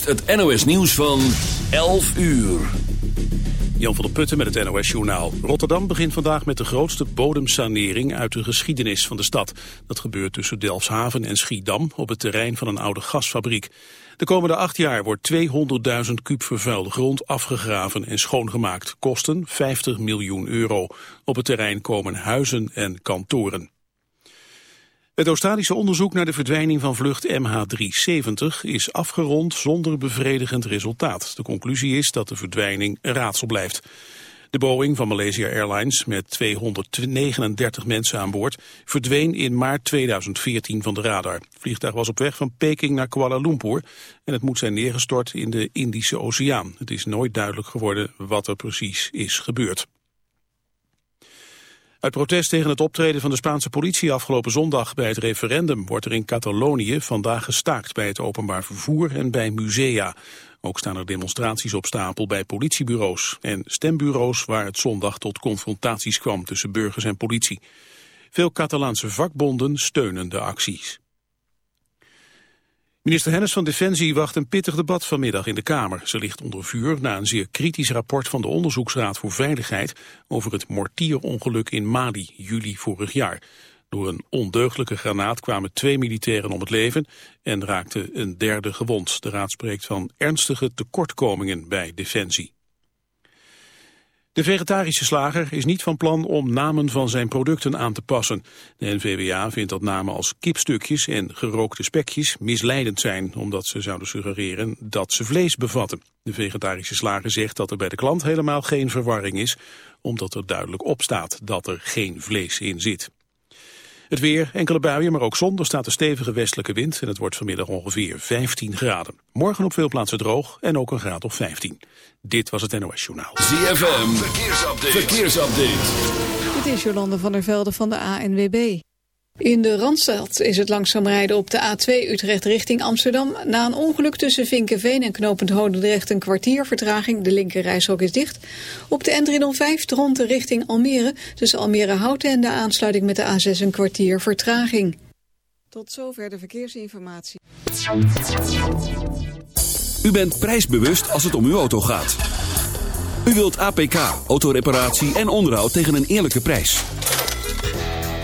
het NOS nieuws van 11 uur. Jan van der Putten met het NOS-journaal. Rotterdam begint vandaag met de grootste bodemsanering uit de geschiedenis van de stad. Dat gebeurt tussen Delfshaven en Schiedam op het terrein van een oude gasfabriek. De komende acht jaar wordt 200.000 kuub vervuilde grond afgegraven en schoongemaakt. Kosten 50 miljoen euro. Op het terrein komen huizen en kantoren. Het Australische onderzoek naar de verdwijning van vlucht MH370 is afgerond zonder bevredigend resultaat. De conclusie is dat de verdwijning een raadsel blijft. De Boeing van Malaysia Airlines met 239 mensen aan boord verdween in maart 2014 van de radar. Het vliegtuig was op weg van Peking naar Kuala Lumpur en het moet zijn neergestort in de Indische Oceaan. Het is nooit duidelijk geworden wat er precies is gebeurd. Uit protest tegen het optreden van de Spaanse politie afgelopen zondag bij het referendum wordt er in Catalonië vandaag gestaakt bij het openbaar vervoer en bij musea. Ook staan er demonstraties op stapel bij politiebureaus en stembureaus waar het zondag tot confrontaties kwam tussen burgers en politie. Veel Catalaanse vakbonden steunen de acties. Minister Hennis van Defensie wacht een pittig debat vanmiddag in de Kamer. Ze ligt onder vuur na een zeer kritisch rapport van de Onderzoeksraad voor Veiligheid over het mortierongeluk in Mali, juli vorig jaar. Door een ondeugelijke granaat kwamen twee militairen om het leven en raakte een derde gewond. De raad spreekt van ernstige tekortkomingen bij Defensie. De vegetarische slager is niet van plan om namen van zijn producten aan te passen. De NVWA vindt dat namen als kipstukjes en gerookte spekjes misleidend zijn, omdat ze zouden suggereren dat ze vlees bevatten. De vegetarische slager zegt dat er bij de klant helemaal geen verwarring is, omdat er duidelijk op staat dat er geen vlees in zit. Het weer, enkele buien, maar ook zon. Er staat een stevige westelijke wind en het wordt vanmiddag ongeveer 15 graden. Morgen op veel plaatsen droog en ook een graad of 15. Dit was het NOS Journaal. ZFM, verkeersupdate. verkeersupdate. Dit is Jolande van der Velde van de ANWB. In de Randstad is het langzaam rijden op de A2 Utrecht richting Amsterdam. Na een ongeluk tussen Vinkenveen en Knopend Hodendrecht een kwartier vertraging. De linker is dicht. Op de N305 Dronten richting Almere. Tussen Almere Houten en de aansluiting met de A6 een kwartier vertraging. Tot zover de verkeersinformatie. U bent prijsbewust als het om uw auto gaat. U wilt APK, autoreparatie en onderhoud tegen een eerlijke prijs.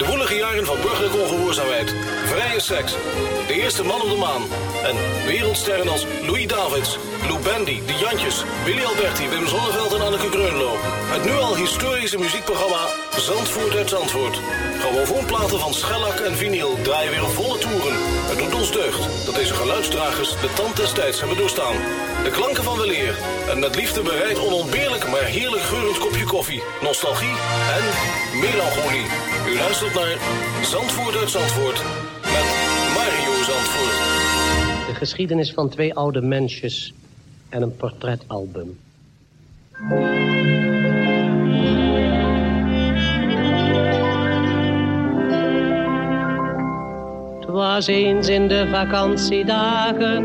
De woelige jaren van burgerlijke ongehoorzaamheid, vrije seks, de eerste man op de maan en wereldsterren als Louis Davids, Lou Bandy, De Jantjes, Willy Alberti, Wim Zonneveld en Anneke Greunlo. Het nu al historische muziekprogramma Zandvoort uit Zandvoort. Grammofoonplaten van schellak en vinyl draaien weer volle toeren. Het doet ons deugd dat deze geluidsdragers de tand des tijds hebben doorstaan. De klanken van weleer en met liefde bereid onontbeerlijk maar heerlijk geurend kopje koffie, nostalgie en melancholie. U luistert naar Zandvoort uit Zandvoort met Mario Zandvoort. De geschiedenis van twee oude mensjes en een portretalbum. Het was eens in de vakantiedagen,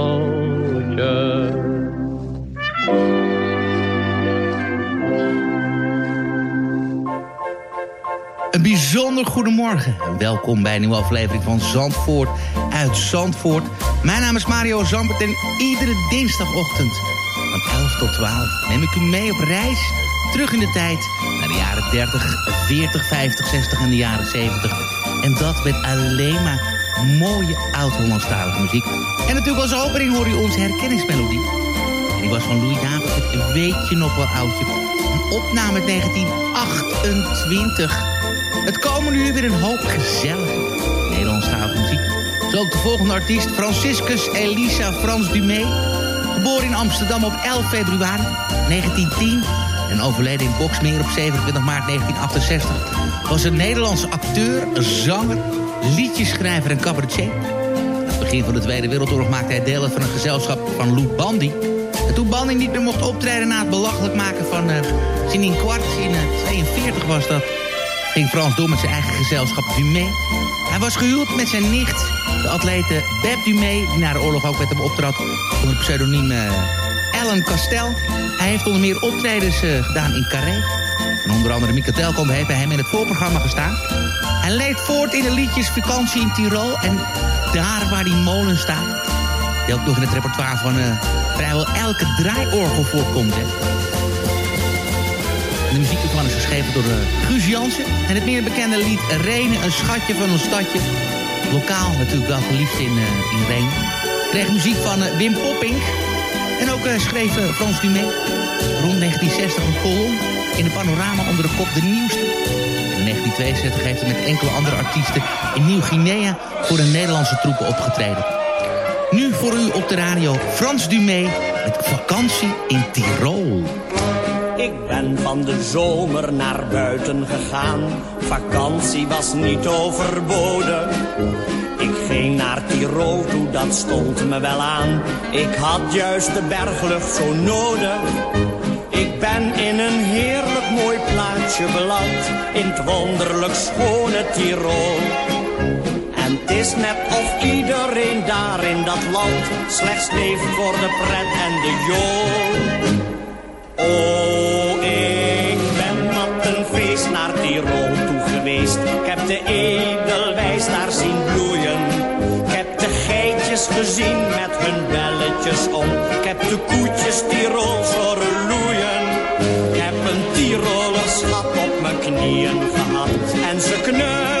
Een bijzonder goedemorgen. en Welkom bij een nieuwe aflevering van Zandvoort uit Zandvoort. Mijn naam is Mario Zandvoort en iedere dinsdagochtend van 11 tot 12 neem ik u mee op reis terug in de tijd naar de jaren 30, 40, 50, 60 en de jaren 70. En dat met alleen maar mooie oud-Hollandstalige muziek. En natuurlijk als opening hoor u onze herkenningsmelodie. En die was van Louis David, weet je nog wel oudje. Een opname uit 1928. Het komen nu weer een hoop gezellige Nederlandstalige muziek. Zo ook de volgende artiest, Franciscus Elisa Frans Dumé. Geboren in Amsterdam op 11 februari 1910 en overleden in Boksmeer op 27 maart 1968... was een Nederlandse acteur, zanger, liedjeschrijver en cabaretier. Aan het begin van de Tweede Wereldoorlog maakte hij deel uit van een gezelschap van Lou Bandy... En toen Bandy niet meer mocht optreden na het belachelijk maken van uh, Janine Kwart in uh, 42 was dat ging Frans door met zijn eigen gezelschap Dumé. Hij was gehuwd met zijn nicht, de atlete Beb Dumé... die na de oorlog ook met hem optrad onder het pseudoniem Ellen Castel. Hij heeft onder meer optredens uh, gedaan in Carré. En onder andere Mieke Telkamp heeft bij hem in het voorprogramma gestaan. Hij leed voort in de liedjes Vakantie in Tirol... en Daar waar die molen staat. Die ook nog in het repertoire van uh, vrijwel elke draaiorgel voorkomt. De muziek ervan is geschreven door uh, Guus Jansen. En het meer bekende lied Rene, een schatje van een stadje. Lokaal natuurlijk wel geliefd in, uh, in Rene. Kreeg muziek van uh, Wim Popping. En ook schreef Frans Dumé rond 1960 een kolom in de panorama onder de kop De Nieuwste. In 1962 heeft hij met enkele andere artiesten in Nieuw-Guinea voor de Nederlandse troepen opgetreden. Nu voor u op de radio Frans Dumé met vakantie in Tirol. Ik ben van de zomer naar buiten gegaan. Vakantie was niet overboden. Ik ging naar Tirol toe, dat stond me wel aan. Ik had juist de berglucht zo nodig. Ik ben in een heerlijk mooi plaatsje beland. In het wonderlijk schone Tirol. En het is net of iedereen daar in dat land slechts leeft voor de pret en de jool. Oh, de edelwijs daar zien bloeien. Ik heb de geitjes gezien met hun belletjes om. Ik heb de koetjes Tirols horen loeien. Ik heb een Tiroler schat op mijn knieën gehad. En ze knuffelde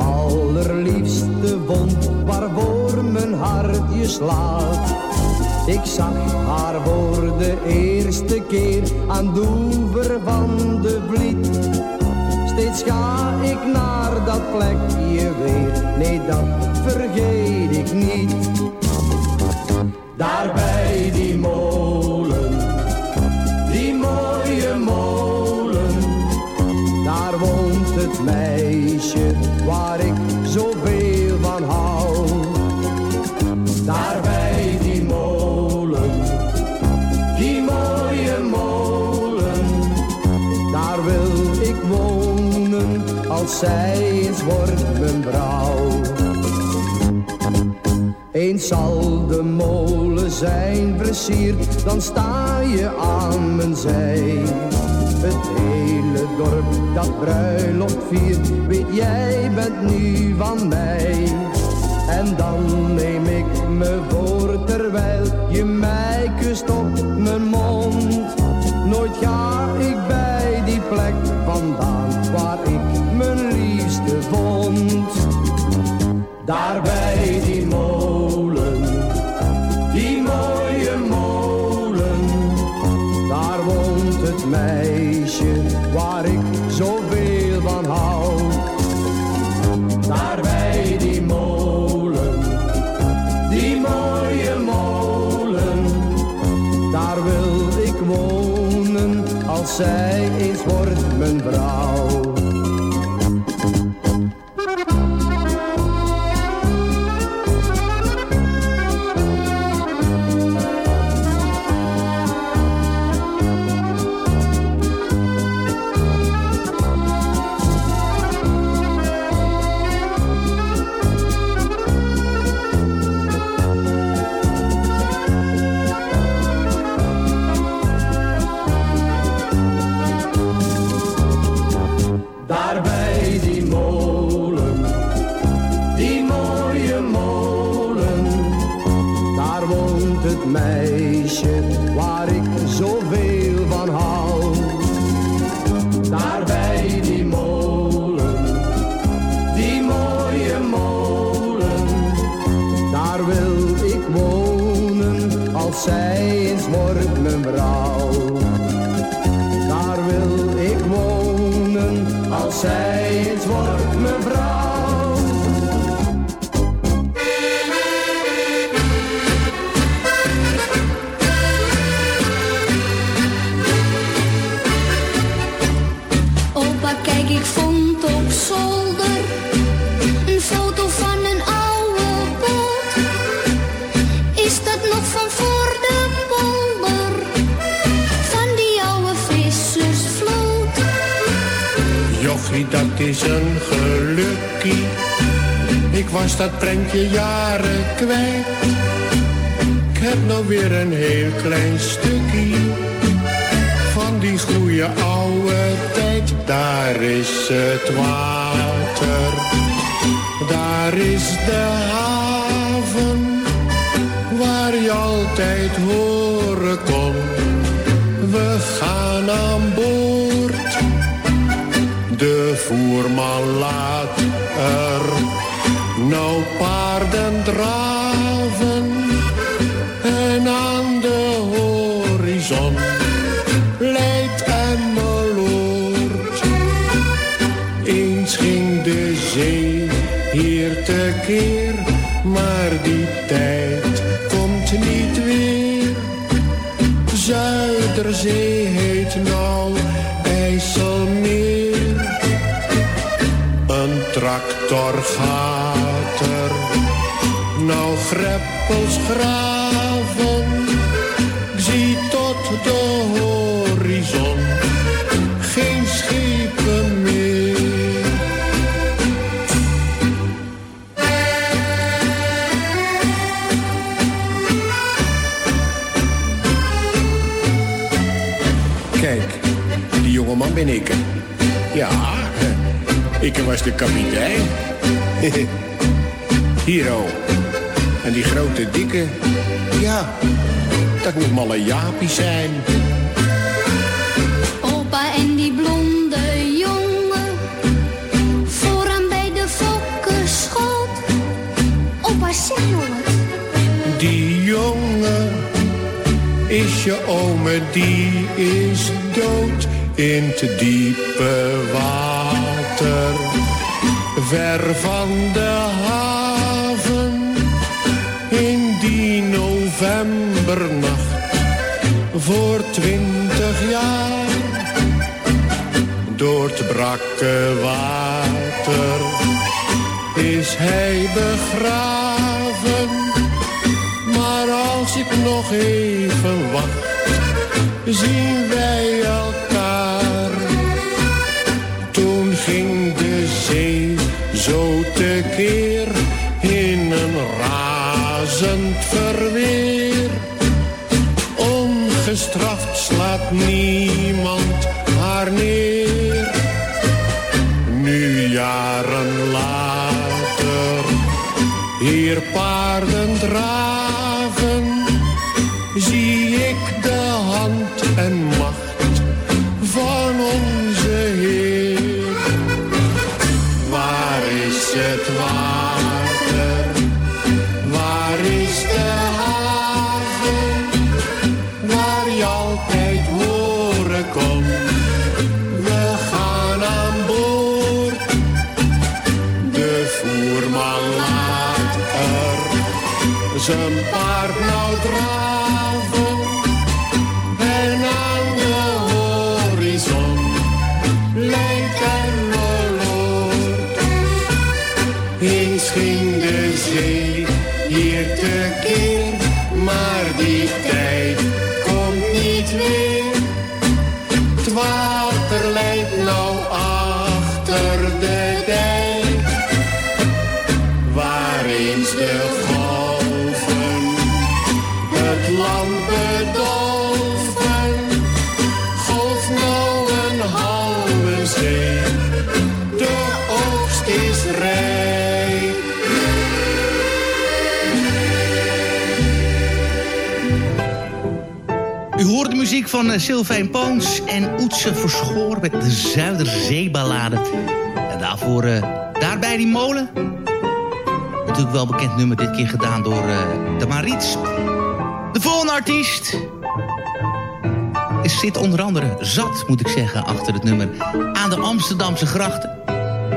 allerliefste vond, waarvoor mijn hartje slaat. Ik zag haar voor de eerste keer aan de van de vliet. Steeds ga ik naar dat plekje weer, nee dat vergeet ik niet. Daar zij eens wordt mijn vrouw. Eens zal de molen zijn versierd, dan sta je aan mijn zij. Het hele dorp dat bruiloft viert, weet jij bent nu van mij. En dan neem ik me voor terwijl je mij kust op mijn mond. Nooit ga ik bij die plek vandaan waar ik Daar bij die molen, die mooie molen, daar woont het meisje waar ik zoveel van hou. Daar bij die molen, die mooie molen, daar wil ik wonen als zij eens wordt mijn vrouw. straat. Ik. Ja, ik was de kapitein. Hier ook. En die grote dikke, ja, dat moet malle Jaapie zijn. Opa en die blonde jongen, vooraan bij de fokkerschot. Opa, zeg nou wat. Die jongen is je ome, die is dood in te diepe water. Ver van de haven, in die novembernacht, voor twintig jaar. Door het brakke water is hij begraven. Maar als ik nog even wacht, zien wij slaat van eh, Sylvain Poons en Oetse Verschoor met de Zuiderzeeballade. En daarvoor, eh, daarbij die molen. Natuurlijk wel bekend nummer, dit keer gedaan door eh, de Marits. De volgende artiest zit onder andere zat, moet ik zeggen, achter het nummer aan de Amsterdamse grachten.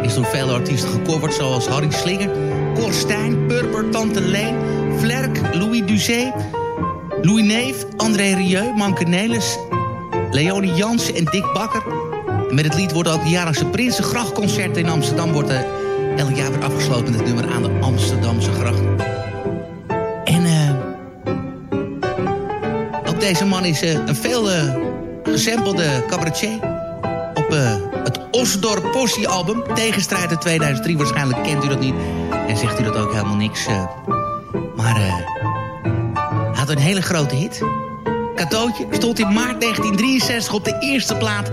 Is door vele artiesten gecoverd, zoals Harry Slinger, Cor Stijn, Purper, Tante Leen, Vlerk, Louis Duzé, Louis Neef, André Rieu, Manke Nelis, Leonie Jansen en Dick Bakker. En met het lied wordt ook de jaarlijkse Prinsengrachtconcert in Amsterdam... wordt eh, elk jaar weer afgesloten met het nummer aan de Amsterdamse gracht. En eh ook deze man is eh, een veel eh, gesampelde cabaretier. Op het Osdorp Possie album. Tegenstrijd uit 2003, waarschijnlijk kent u dat niet. En zegt u dat ook helemaal niks. maar een hele grote hit. Cadeautje stond in maart 1963 op de eerste plaat.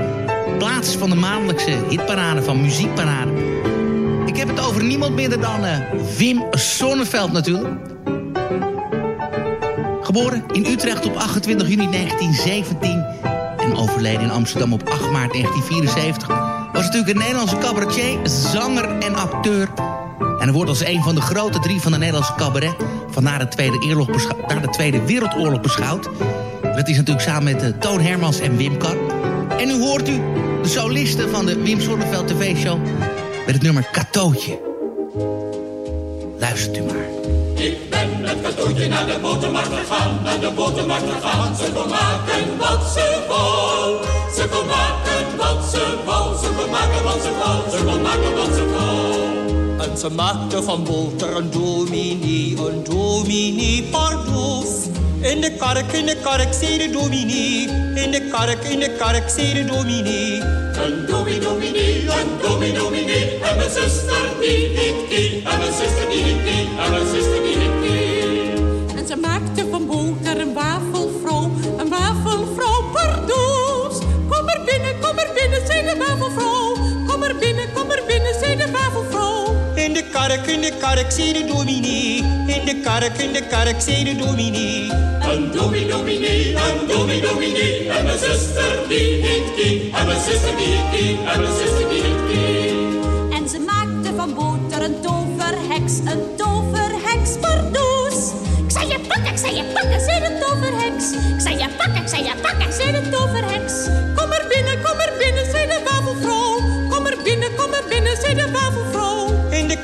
Plaats van de maandelijkse hitparade van Muziekparade. Ik heb het over niemand minder dan eh, Wim Sonneveld natuurlijk. Geboren in Utrecht op 28 juni 1917 en overleden in Amsterdam op 8 maart 1974... was natuurlijk een Nederlandse cabaretier, zanger en acteur. En hij wordt als een van de grote drie van de Nederlandse cabaret... van na de Tweede, Wereldoorlog beschouwd. Dat is natuurlijk samen met eh, Toon Hermans en Wim Kar. En nu hoort u de solisten van de Wim Sonneveld TV-show... met het nummer Katootje. Luistert u maar. Ik ben met katoentje naar de botermarkt gegaan, naar de botermarkt gegaan. Ze kon maken wat ze wou. Ze kon maken wat ze wou. Ze kon maken wat ze wou. Ze kon maken wat ze. En ze maakte van boter een dominee, een dominee pardoes. In de kark, in de kark, zei de dominee. In de kark, in de kark, zei de dominee. Een domi dominee, een domi dominee. En mijn zuster die niet die. En mijn zuster die niet die. En mijn zuster die niet die. En ze maakte van boter een wafelvrouw, een wafelvrouw pardoes. Kom er binnen, kom er binnen, zei de wafelvrouw. Kom er binnen, kom er binnen. In de kark, in de kark, zei de dominee. In de kark, in de kark, zei de dominee. Een domi dominee, een domi dominee. En mijn zuster die niet die. En mijn zuster die niet die. En mijn zuster die niet die. En ze maakte van boter een toverheks, een toverheks pardoes. Ik zei je pakken, ik zei je pakken, zei de toverheks. Ik zei je pakken, ik zei je pakken, zei de toverheks.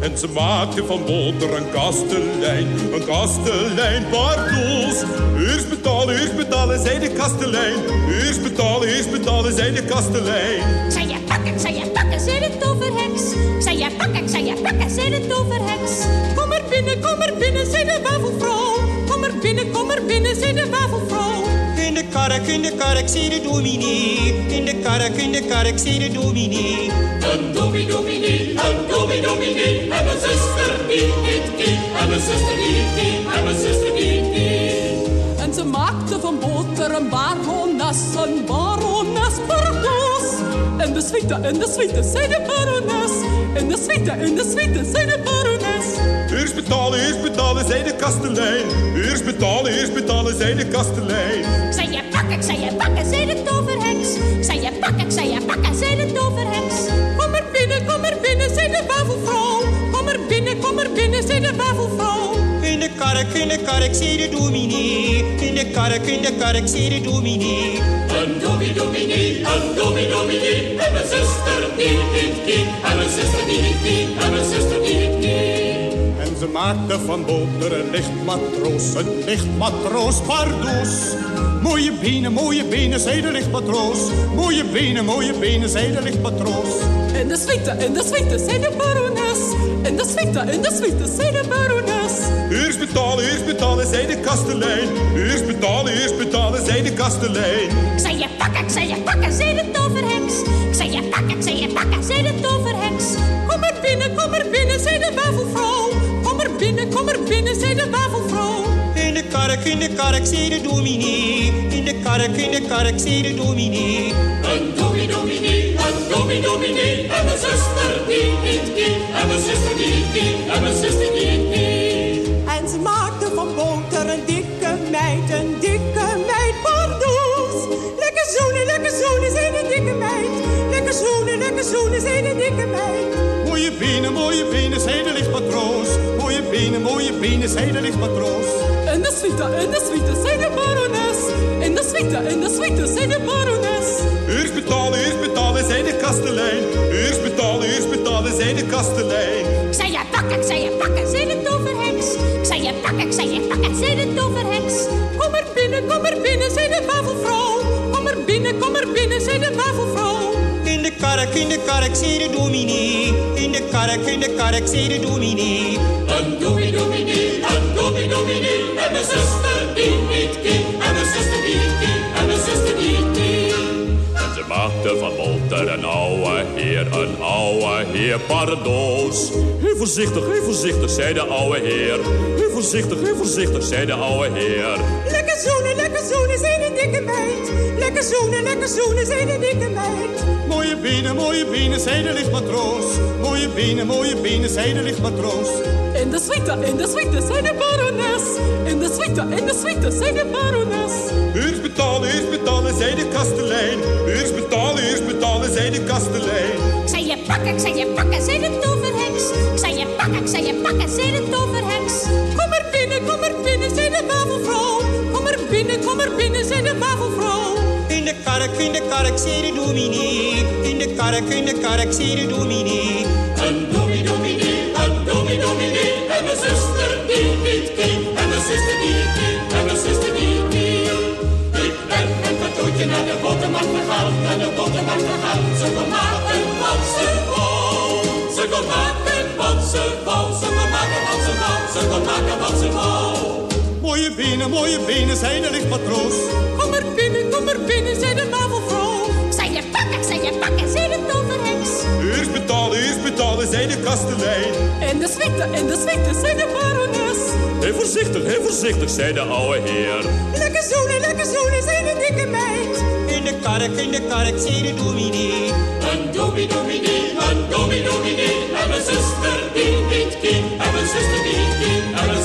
En ze maakte van boter een kastelein, een kastelein pardoes. Eerst betalen, eerst betalen, zei de kastelein. Eerst betalen, eerst betalen, zei de kastelein. Zei je pakken, zei je pakken, zei de toverheks. Zei je pakken, zei je pakken, zei de toverheks. Kom er binnen, kom er binnen, zei de wafelvrouw. Kom er binnen, kom er binnen, zei de wafelvrouw. In de kark, in de kark, zei de dominee. In de kark, in de kark, zei de dominee. Een domi dominee, een domi dominee. En mijn zuster die niet die. En mijn zuster die niet die. En mijn zuster die niet die. En ze maakte van boter een barones, een barones pardoes. En de suite, en de suite, zei de barones. En de suite, en de suite, zei de barones. Eerst betalen, eerst betalen, zei de kastelein. Eerst betalen, eerst betalen, zei de kastelein. Ik zei je pakken, ik zei je pakken, zei de toverheks. Ik zei je pakken, ik zei je pakken, zei de toverheks. Kom er binnen, kom er binnen, zei de wafelvrouw. Kom er binnen, kom er binnen, zei de wafelvrouw. In de kark, in de kark, zei de dominee. In de kark, in de kark, zei de dominee. Een domi dominee, een domi dominee. En mijn zuster die niet die. En mijn zuster die niet die. En mijn zuster die niet die. En ze maakte van boter een lichtmatroos, een lichtmatroos pardoes. Mooie benen, mooie benen, zei de lichtmatroos. Mooie benen, mooie benen, zei de lichtmatroos. In de suite, in de suite, zei de barones. In de suite, in de suite, zei de barones. Eerst betalen, eerst betalen, zei de kastelein. Eerst betalen, eerst betalen, zei de kastelein. Ik zei je pakken, ik zei je pakken, zei de toverheks. Ik zei je pakken, ik zei je pakken, zei de toverheks. Kom er binnen, kom er binnen, zei de wafelvrouw. Kom er binnen, kom er binnen, zei de wafelvrouw. In de kark, in de kark, zei de dominee. In de kark, in de kark, zei de dominee. Een domi dominee, een domi dominee. En mijn zuster die niet die. En mijn zuster die niet die. En mijn zuster die niet die. Zoenen, de dikke meid. Lekker zoenen, lekker zoenen, zei de dikke meid. Mooie benen, mooie benen, zei de lichtmatroos. Mooie benen, mooie benen, zei de lichtmatroos. In de suite, in de suite, zei de barones. In de suite, in de suite, zei de barones. Eerst betalen, eerst betalen, zei de kastelein. Eerst betalen, eerst betalen, zei de kastelein. Ik zei je pakken, ik zei je pakken, zei de toverheks. Ik zei je pakken, ik zei je pakken, zei de toverheks. Kom er binnen, kom er binnen, zei de wafelvrouw. Kom er binnen, kom er binnen, zei de wafelvrouw. In de kark, in de kark, zei de dominee. In de kark, in de kark, zei de dominee. Een dominee, dominee, een dominee, dominee. En mijn zuster die niet ging. En mijn zuster die niet ging. En mijn zuster die niet En ze maakte van Walter een ouwe heer, een ouwe heer pardoos. Heel voorzichtig, heel voorzichtig, zei de ouwe heer. Heel voorzichtig, heel voorzichtig, zei de ouwe heer. Lekker zoenen, lekker zoenen, zei de dikke meid. Lekker zoenen, lekker zoenen, zei de dikke meid. Mooie benen, mooie benen, zei de lichtmatroos. Mooie benen, mooie benen, zei de lichtmatroos. In de suite, in de suite, zei de barones. In de suite, in de suite, zei de barones. Eerst betalen, eerst betalen, zei de kastelein. Eerst betalen, eerst betalen, zei de kastelein. Ik zei je pakken, ik zei je pakken, zei de toverheks. Ik zei je pakken, ik zei je pakken, zei de toverheks. Kom er binnen, kom er binnen, zei de wafelvrouw. Kom er binnen, kom er binnen, zei de wafelvrouw. In de kark, in de kark, zei de dominee. In de kark, in de kark, zei de dominee. Een dominee, dominee, een dominee, dominee. En mijn zuster die niet ging. En mijn zuster die niet. En mijn zuster die niet Ik ben met toetje naar de botermarkt gegaan. Naar de botermarkt gegaan. Ze kon maken wat ze wou. Ze kon maken wat ze wou. Ze kon maken wat ze wou. Ze kon maken wat ze wou. Mooie benen, mooie benen, zei de lichtmatroos. Kom er binnen, kom er binnen, zei de wafelvrouw. Ik zei je pakken, zei je pakken, zei de toverheks. Eerst betalen, eerst betalen, zei de kastelein. In de suite, in de suite, zei de barones. Heel voorzichtig, heel voorzichtig, zei de ouwe heer. Lekker zoenen, lekker zoenen, zei de dikke meid. In de kark, in de kark, zei de dominee. Een dominee, dominee, een dominee, dominee. En mijn zuster die niet ging. En mijn zuster die niet ging. En mijn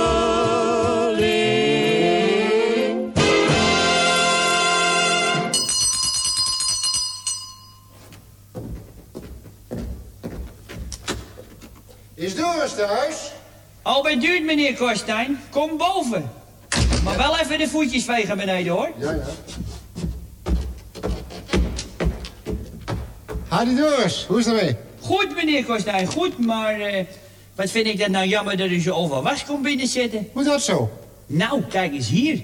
Is Doris thuis? Al bij duurt, meneer Korstijn. Kom boven. Maar wel even de voetjes vegen beneden, hoor. Ja, ja. Hadi Doris, hoe is het ermee? Goed, meneer Korstijn, goed, maar... eh, wat vind ik dat nou jammer dat u zo overwas komt binnenzitten. Hoe dat zo? Nou, kijk eens hier.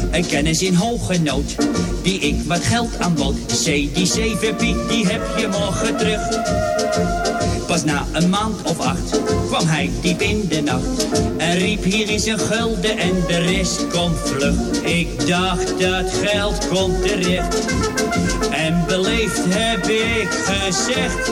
Een kennis in hoge nood, die ik wat geld aanbood. C, die zeven piek, die heb je morgen terug. Pas na een maand of acht kwam hij diep in de nacht. En riep hier is een gulden en de rest komt vlug. Ik dacht dat geld komt terecht. En beleefd heb ik gezegd.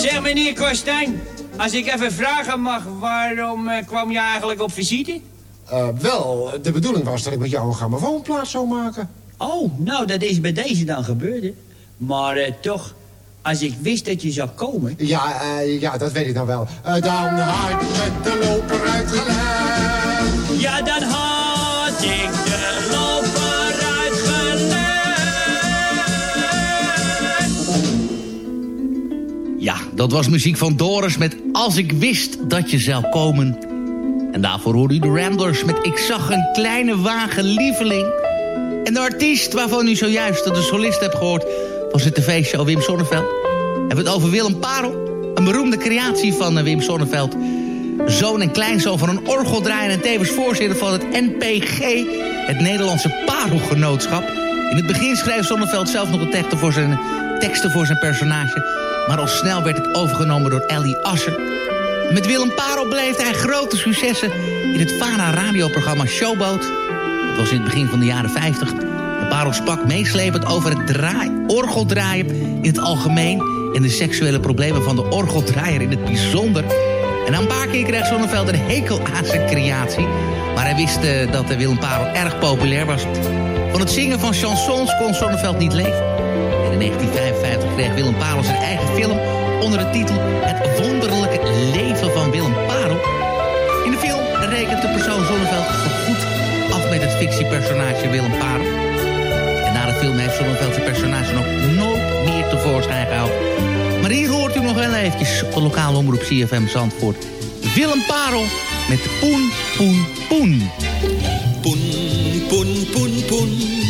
Zeg meneer Kostijn, als ik even vragen mag, waarom eh, kwam je eigenlijk op visite? Eh, wel, de bedoeling was dat ik met jou een grammofoonplaat zou maken. Oh, nou dat is bij deze dan gebeurd, hè? Maar eh, toch, als ik wist dat je zou komen... Ja, ja, dat weet ik dan wel. Dan had ik met de loper uitgelegd. Ja, dan had ik dat was muziek van Doris met Als ik wist dat je zou komen. En daarvoor hoorde u de Ramblers met Ik zag een kleine wagen lieveling. En de artiest waarvan u zojuist de solist hebt gehoord... was de tv-show Wim Sonneveld. We hebben het over Willem Parel. Een beroemde creatie van eh, Wim Sonneveld. Zoon en kleinzoon van een orgeldraaier... en tevens voorzitter van het NPG... het Nederlandse Parelgenootschap. In het begin schreef Sonneveld zelf nog de teksten voor zijn, teksten voor zijn personage... maar al snel werd het overgenomen door Ellie Asser... Met Willem Parel beleefde hij grote successen in het VARA radioprogramma Showboat. Dat was in het begin van de jaren 50. De Parel sprak meeslepend over het draai, orgeldraaien in het algemeen... en de seksuele problemen van de orgeldraaier in het bijzonder. En een paar keer kreeg Zonneveld een hekel aan zijn creatie. Maar hij wist eh, dat de Willem Parel erg populair was. Van het zingen van chansons kon Zonneveld niet leven. En in 1955 kreeg Willem Parel zijn eigen film onder de titel Het wonderlijke leven van Willem Parel. In de film rekent de persoon Zonneveld goed af met het fictiepersonage Willem Parel. En na de film heeft Zonneveld zijn personage nog nooit meer tevoorschijn gehaald. Maar hier hoort u nog wel eventjes op de lokale omroep CFM Zandvoort. Willem Parel met Poen, Poen, Poen. Poen, poen, poen, poen.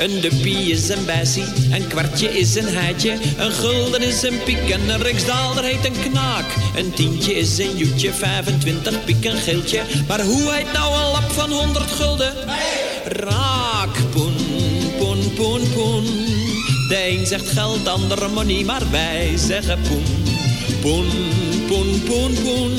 Een duppie is een bessie, een kwartje is een heitje, een gulden is een piek en een riksdaalder heet een knaak. Een tientje is een joetje, 25 piek een geeltje, maar hoe heet nou een lap van 100 gulden? Raak, poen, poen, poen, poen. De een zegt geld, de andere money, maar wij zeggen poen. Poen, poen, poen, poen.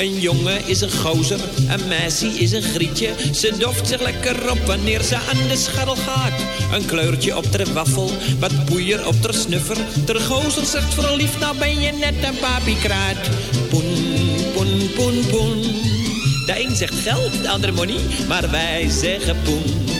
Een jongen is een gozer, een meisje is een grietje. Ze doft zich lekker op wanneer ze aan de scharrel gaat. Een kleurtje op ter waffel, wat poeier op ter snuffer. Ter gozer zegt vooral lief, nou ben je net een papiekraat. Poen, poen, poen, poen. De een zegt geld, de andere money, maar wij zeggen poen.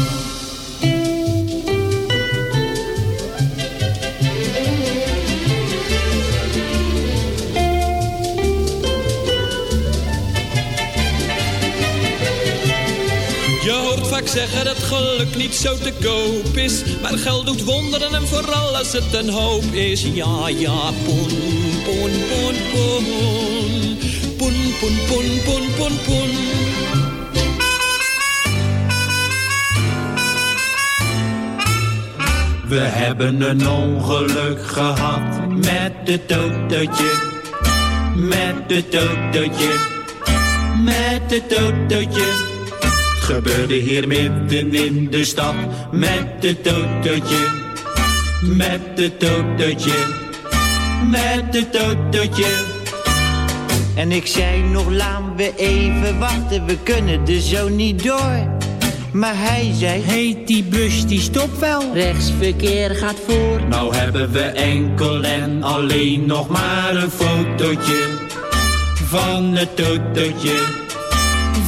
Vaak zeggen dat geluk niet zo te koop is. Maar geld doet wonderen en vooral als het een hoop is. Ja, ja, poen, poen, poen, poen. Poen, poen, poen, poen, poen, poen. We hebben een ongeluk gehad met het autootje. Met het autootje. Met het autootje. Gebeurde hier midden in de stad met het autootje. Met het autootje. Met het autootje. En ik zei nog, laten we even wachten, we kunnen er zo niet door. Maar hij zei, Heet die bus die stopt wel. rechtsverkeer gaat voor. Nou hebben we enkel en alleen nog maar een fotootje van het autootje,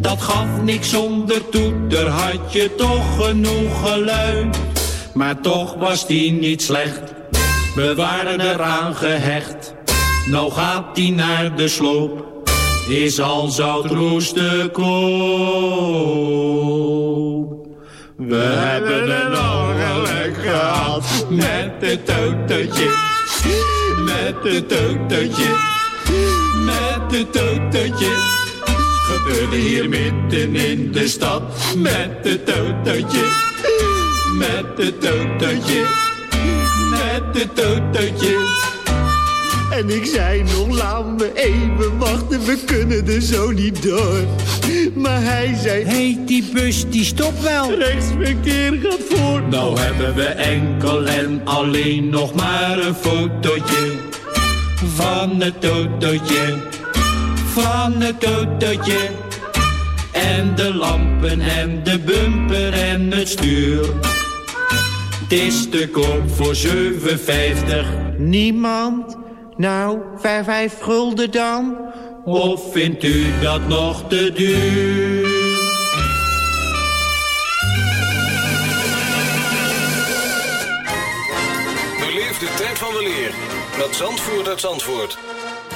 Dat gaf niks zonder toeter, had je toch genoeg geluid. Maar toch was die niet slecht, we waren eraan gehecht. Nou gaat die naar de sloop, is al zout roest koop. We hebben een ongeluk gehad met het autootje, met het autootje, met het autootje. Gebeurde hier midden in de stad met het autootje, met het autootje, met het autootje. En ik zei nog, laat me even wachten, we kunnen er zo niet door. Maar hij zei, Heet die bus die stopt wel. rechtsverkeer gaat voor. Nou hebben we enkel en alleen nog maar een fotootje van het autootje, van het autootje. En de lampen en de bumper en het stuur. Het is te koop voor 7,50. Niemand? Nou, 5, 5 gulden dan? Of vindt u dat nog te duur? Beleef de tijd van de leer. Met Zandvoort uit Zandvoort.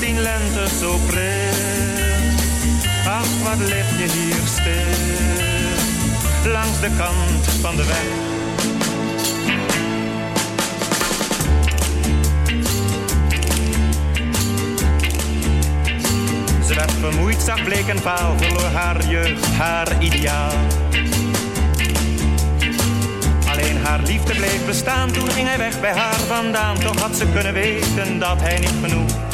16 lente zo pret, Ach, wat leef je hier stil, langs de kant van de weg. Ze werd vermoeid, zag bleek en paal, verloor haar jeugd, haar ideaal. Alleen haar liefde bleef bestaan, toen ging hij weg bij haar vandaan. Toch had ze kunnen weten dat hij niet genoeg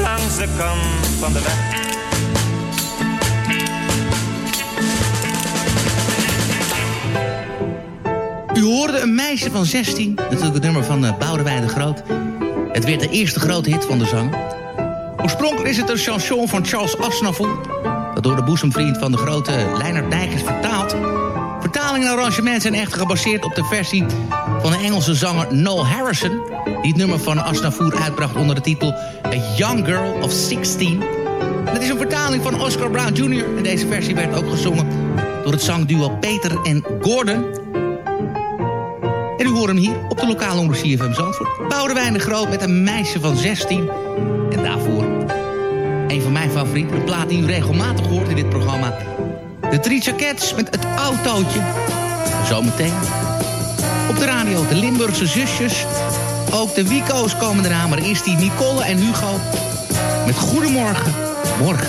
langs de kant van de weg. U hoorde een meisje van 16, natuurlijk het nummer van uh, Boudewijn de Groot. Het werd de eerste grote hit van de zanger. Oorspronkelijk is het een chanson van Charles Aznavour... dat door de boezemvriend van de grote Leonard Nijgers vertaald. Vertaling en arrangement zijn echter gebaseerd op de versie van de Engelse zanger Noel Harrison... die het nummer van Aznavour uitbracht onder de titel A Young Girl of 16... Het is een vertaling van Oscar Brown Jr. En deze versie werd ook gezongen door het zangduo Peter en Gordon. En u hoort hem hier op de lokale omroep CFM Zandvoort. Boudewijn de Groot met een meisje van 16. En daarvoor een van mijn favorieten. Een plaat die u regelmatig hoort in dit programma. De Three Jackets met het autootje. Zometeen op de radio de Limburgse zusjes. Ook de Wico's komen eraan. Maar eerst die Nicole en Hugo met Goedemorgen. Morgen.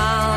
down.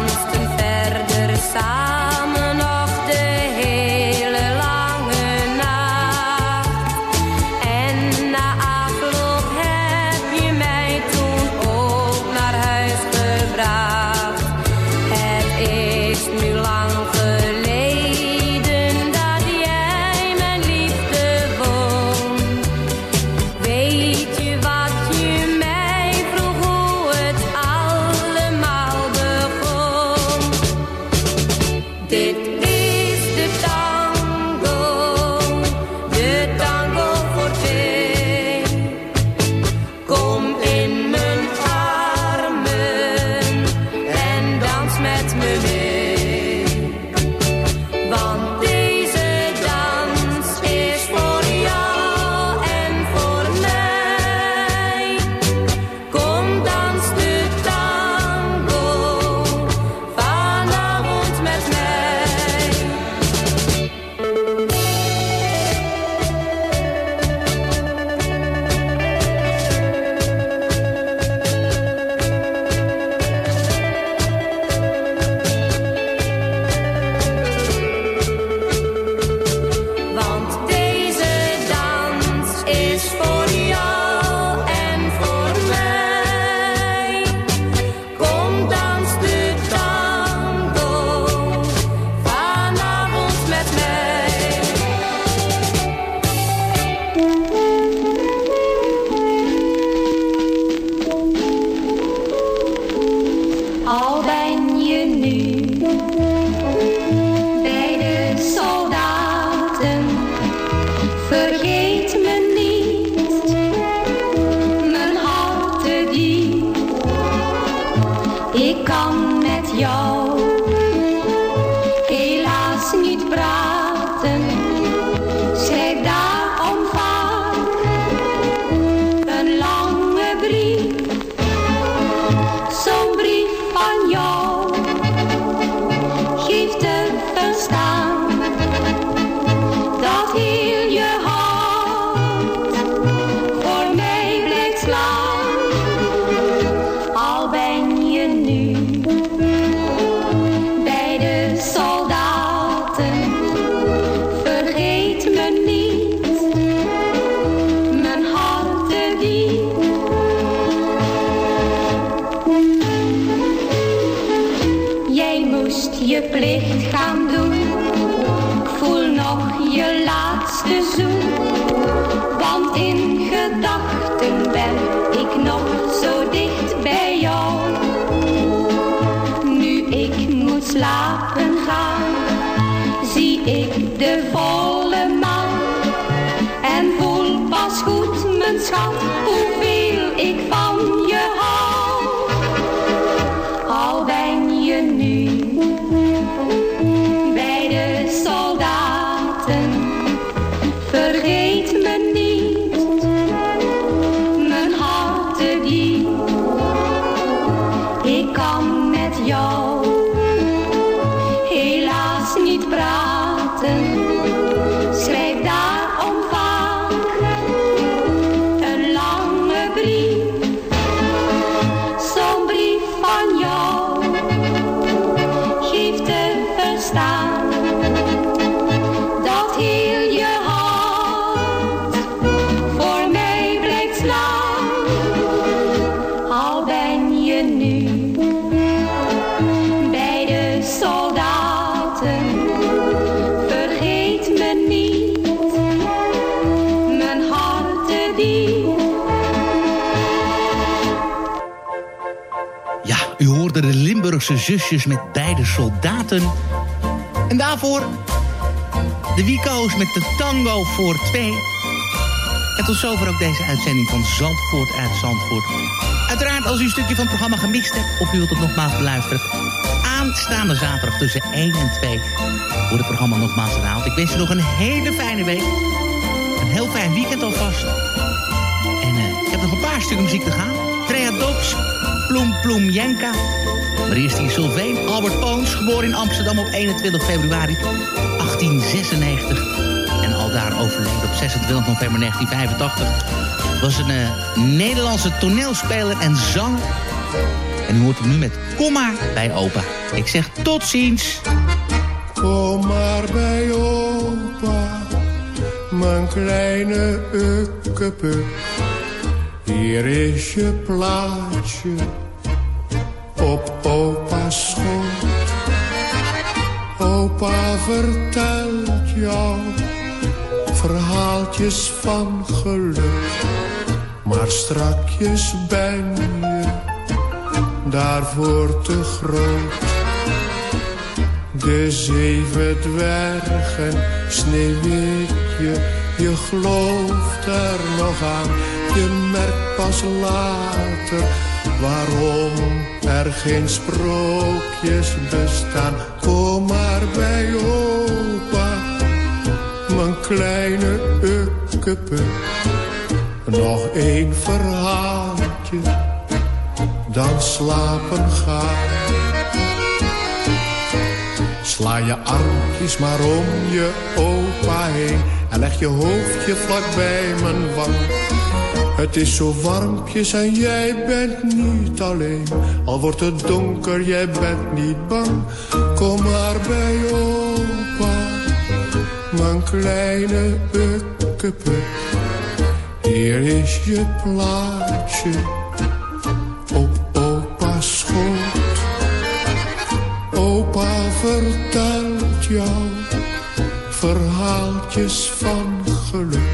Zusjes met beide soldaten. En daarvoor de Wico's met de tango voor twee. En tot zover ook deze uitzending van Zandvoort uit Zandvoort. Uiteraard als u een stukje van het programma gemist hebt... of u wilt het nogmaals beluisteren... aanstaande zaterdag tussen 1 en 2 wordt het programma nogmaals herhaald. Ik wens u nog een hele fijne week. Een heel fijn weekend alvast. En uh, ik heb nog een paar stukken muziek te gaan. Trea Dops, Ploem Ploem Jenka... Maar eerst die Sylveen Albert Poons, geboren in Amsterdam op 21 februari 1896. En al daar overleden op 26 november 1985. Was een uh, Nederlandse toneelspeler en zanger. En hoort hem nu met Kom maar bij opa. Ik zeg tot ziens. Kom maar bij opa, mijn kleine ukkepuk. Hier is je plaatje op opa's schoot. Opa vertelt jou verhaaltjes van geluk. Maar strakjes ben je daarvoor te groot. De zeven dwergen, sneeuwwitje, je gelooft er nog aan. Je merkt pas later waarom er geen sprookjes bestaan. Kom maar bij opa, mijn kleine ukkepe. Nog één verhaaltje, dan slapen gaan. Sla je armpjes maar om je opa heen en leg je hoofdje vlak bij mijn wang. Het is zo warmpjes en jij bent niet alleen. Al wordt het donker, jij bent niet bang. Kom maar bij opa, mijn kleine ukkepuk. Hier is je plaatsje op opa's schoot. Opa vertelt jou verhaaltjes van geluk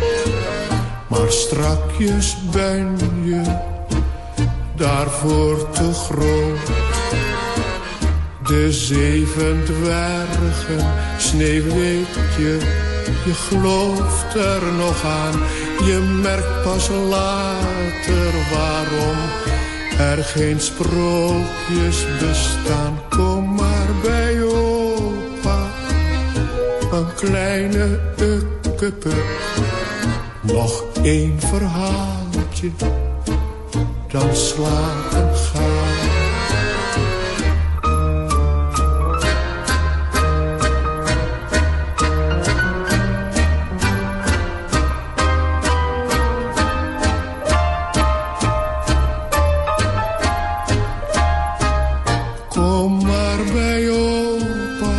maar strakjes ben je daarvoor te groot. De zeven dwergen, sneeuwwitje, Je gelooft er nog aan, je merkt pas later waarom er geen sprookjes bestaan. Kom maar bij opa, een kleine ukkepuk. Nog één verhaaltje, dan slapen gaan. Kom maar bij opa,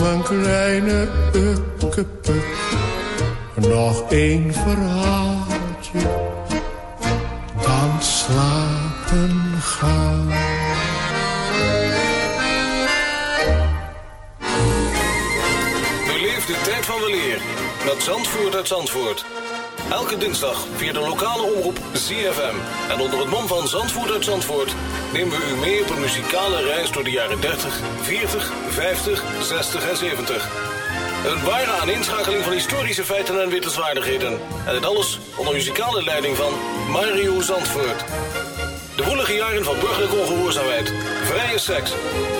mijn kleine ukkepuk. Nog één verhaaltje, dan slapen gaan. Beleef de tijd van weleer met Zandvoort uit Zandvoort. Elke dinsdag via de lokale omroep ZFM. En onder het mom van Zandvoort uit Zandvoort... nemen we u mee op een muzikale reis door de jaren 30, 40, 50, 60 en 70. Een ware aaninschakeling van historische feiten en wittelswaardigheden. En dit alles onder muzikale leiding van Mario Zandvoort. De woelige jaren van burgerlijke ongehoorzaamheid, vrije seks,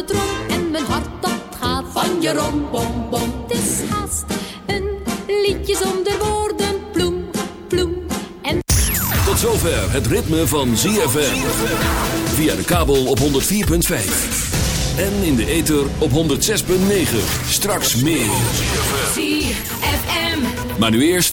de trom. En mijn hart dat gaat van je rom, bom, bom. Het is haast een liedje zonder woorden. Ploem, ploem, en... Tot zover het ritme van ZFM. Via de kabel op 104.5. En in de ether op 106.9. Straks meer. ZFM. Maar nu eerst...